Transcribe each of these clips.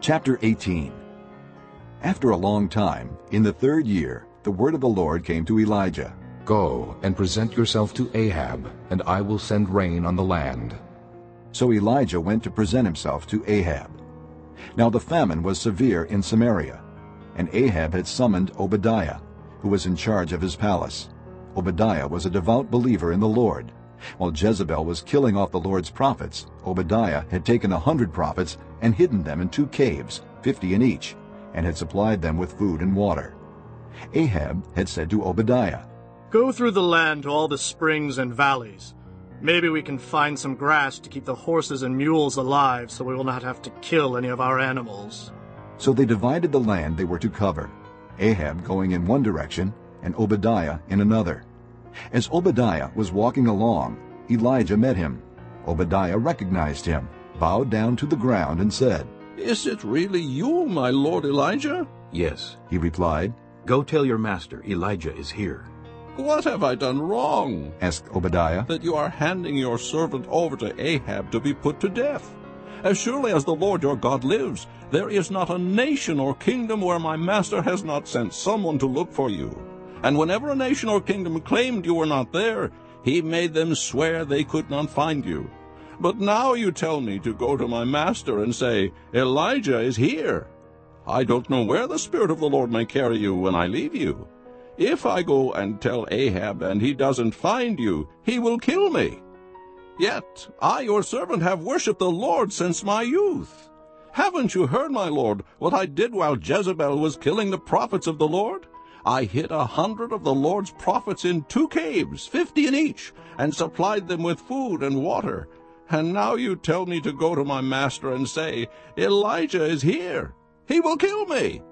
Chapter 18 After a long time, in the third year, the word of the Lord came to Elijah. Go and present yourself to Ahab, and I will send rain on the land. So Elijah went to present himself to Ahab. Now the famine was severe in Samaria, and Ahab had summoned Obadiah, who was in charge of his palace. Obadiah was a devout believer in the Lord. While Jezebel was killing off the Lord's prophets, Obadiah had taken a hundred prophets and hidden them in two caves, fifty in each, and had supplied them with food and water. Ahab had said to Obadiah, Go through the land to all the springs and valleys. Maybe we can find some grass to keep the horses and mules alive so we will not have to kill any of our animals. So they divided the land they were to cover, Ahab going in one direction and Obadiah in another. As Obadiah was walking along, Elijah met him. Obadiah recognized him, bowed down to the ground, and said, Is it really you, my lord Elijah? Yes. He replied, Go tell your master, Elijah is here. What have I done wrong? asked Obadiah. That you are handing your servant over to Ahab to be put to death. As surely as the Lord your God lives, there is not a nation or kingdom where my master has not sent someone to look for you. And whenever a nation or kingdom claimed you were not there, he made them swear they could not find you. But now you tell me to go to my master and say, Elijah is here. I don't know where the Spirit of the Lord may carry you when I leave you. If I go and tell Ahab and he doesn't find you, he will kill me. Yet I, your servant, have worshipped the Lord since my youth. Haven't you heard, my lord, what I did while Jezebel was killing the prophets of the Lord? I hid a hundred of the Lord's prophets in two caves, fifty in each, and supplied them with food and water. And now you tell me to go to my master and say, Elijah is here. He will kill me.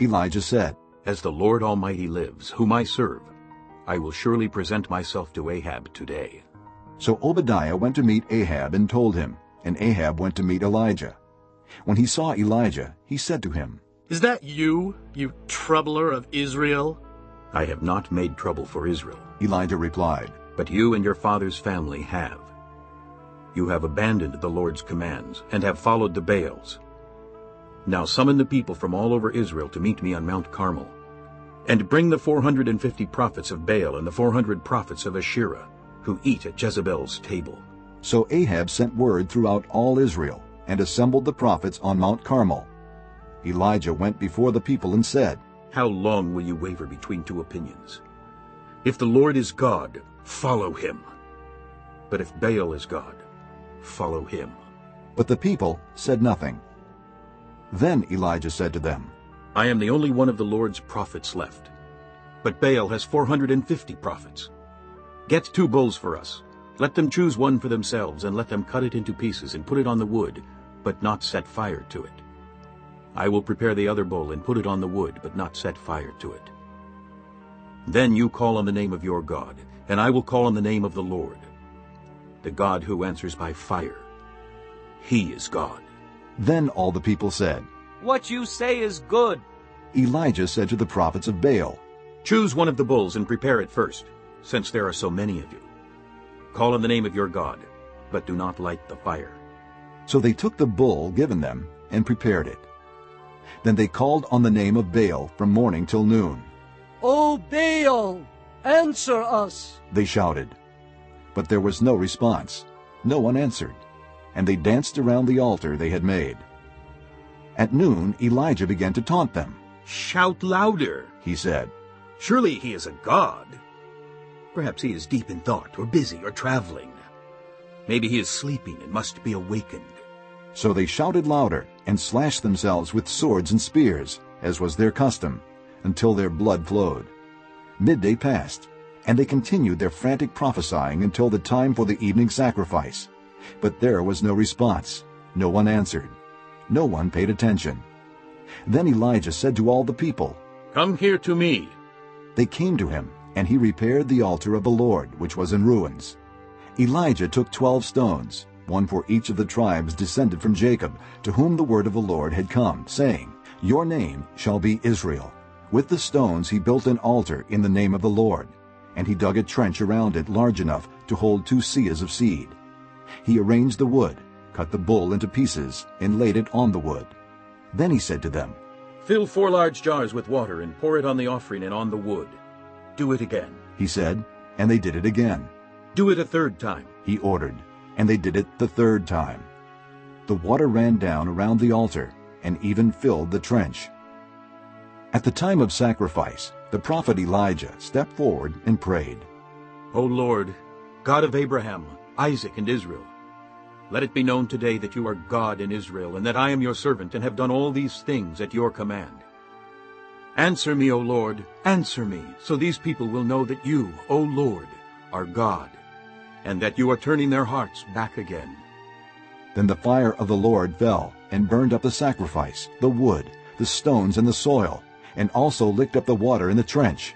Elijah said, As the Lord Almighty lives, whom I serve, I will surely present myself to Ahab today. So Obadiah went to meet Ahab and told him, and Ahab went to meet Elijah. When he saw Elijah, he said to him, Is that you, you troubler of Israel? I have not made trouble for Israel, Elijah replied. but you and your father's family have. You have abandoned the Lord's commands and have followed the Baals. Now summon the people from all over Israel to meet me on Mount Carmel, and bring the 450 prophets of Baal and the 400 prophets of Asherah, who eat at Jezebel's table. So Ahab sent word throughout all Israel, and assembled the prophets on Mount Carmel. Elijah went before the people and said, How long will you waver between two opinions? If the Lord is God, follow him. But if Baal is God, follow him. But the people said nothing. Then Elijah said to them, I am the only one of the Lord's prophets left. But Baal has 450 prophets. Get two bulls for us. Let them choose one for themselves, and let them cut it into pieces and put it on the wood, but not set fire to it. I will prepare the other bull and put it on the wood, but not set fire to it. Then you call on the name of your God, and I will call on the name of the Lord, the God who answers by fire. He is God. Then all the people said, What you say is good. Elijah said to the prophets of Baal, Choose one of the bulls and prepare it first, since there are so many of you. Call on the name of your God, but do not light the fire. So they took the bull given them and prepared it. Then they called on the name of Baal from morning till noon. O Baal, answer us. They shouted. But there was no response. No one answered. And they danced around the altar they had made. At noon Elijah began to taunt them. Shout louder, He said, Surely he is a god. Perhaps he is deep in thought, or busy, or traveling. Maybe he is sleeping and must be awakened. So they shouted louder and slashed themselves with swords and spears, as was their custom, until their blood flowed. Midday passed, and they continued their frantic prophesying until the time for the evening sacrifice. But there was no response. No one answered. No one paid attention. Then Elijah said to all the people, Come here to me. They came to him, and he repaired the altar of the Lord, which was in ruins. Elijah took twelve stones, one for each of the tribes descended from Jacob, to whom the word of the Lord had come, saying, Your name shall be Israel. With the stones he built an altar in the name of the Lord, and he dug a trench around it large enough to hold two seahs of seed. He arranged the wood, cut the bull into pieces, and laid it on the wood. Then he said to them, Fill four large jars with water and pour it on the offering and on the wood. Do it again. He said, and they did it again. Do it a third time. He ordered, and they did it the third time. The water ran down around the altar and even filled the trench. At the time of sacrifice, the prophet Elijah stepped forward and prayed. O Lord, God of Abraham, Isaac, and Israel, let it be known today that you are God in Israel, and that I am your servant, and have done all these things at your command. Answer me, O Lord, answer me, so these people will know that you, O Lord, are God, and that you are turning their hearts back again. Then the fire of the Lord fell and burned up the sacrifice, the wood, the stones, and the soil, and also licked up the water in the trench.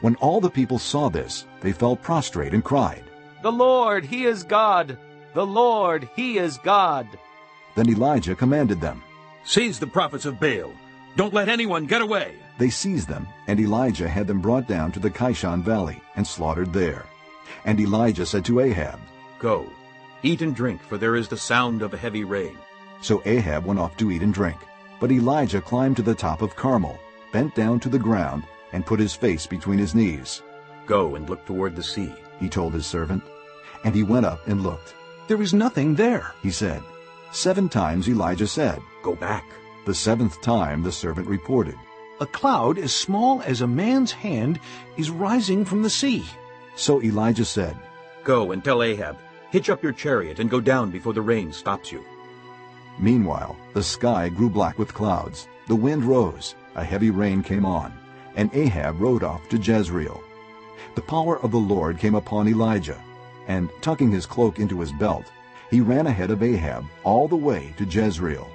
When all the people saw this, they fell prostrate and cried. The Lord, He is God! The Lord, He is God! Then Elijah commanded them. Seize the prophets of Baal. Don't let anyone get away. They seized them, and Elijah had them brought down to the Kishon valley and slaughtered there. And Elijah said to Ahab, Go, eat and drink, for there is the sound of a heavy rain. So Ahab went off to eat and drink. But Elijah climbed to the top of Carmel, bent down to the ground, and put his face between his knees. Go and look toward the sea. He told his servant. And he went up and looked. There is nothing there. He said. Seven times Elijah said. Go back. The seventh time the servant reported. A cloud as small as a man's hand is rising from the sea. So Elijah said, Go and tell Ahab, hitch up your chariot and go down before the rain stops you. Meanwhile, the sky grew black with clouds. The wind rose. A heavy rain came on. And Ahab rode off to Jezreel. The power of the Lord came upon Elijah, and tucking his cloak into his belt, he ran ahead of Ahab all the way to Jezreel.